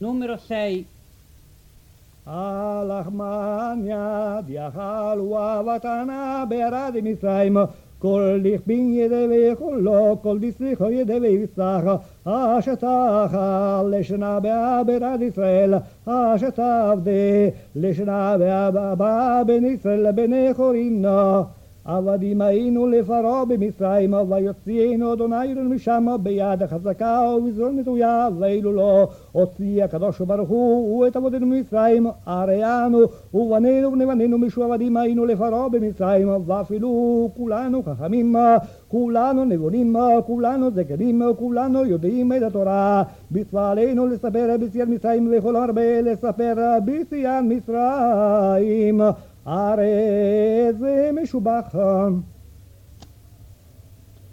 Numero 6. Alahmania di Ahalua Vatana Bera di Misraim col lichbin yedeve kollo col districo yedeve visach ashatach leshna bea bera di Israel ashatav de leshna bea baba ben Israel ben Echorinna עבדים היינו לפרעה במצרים, ויוציאנו אדוני משם ביד חזקה ובזרוע נטויה, ואילו לא הוציא הקדוש ברוך הוא את עבודנו ממצרים, הריאנו ובנינו ובני בנינו משועבדים היינו לפרעה במצרים, ואפילו כולנו חכמים, כולנו נבונים, כולנו זקנים, כולנו יודעים את התורה. מצווה עלינו לספר ביציאת מצרים וכל הרבה לספר ביציאת מצרים. הרי זה משובח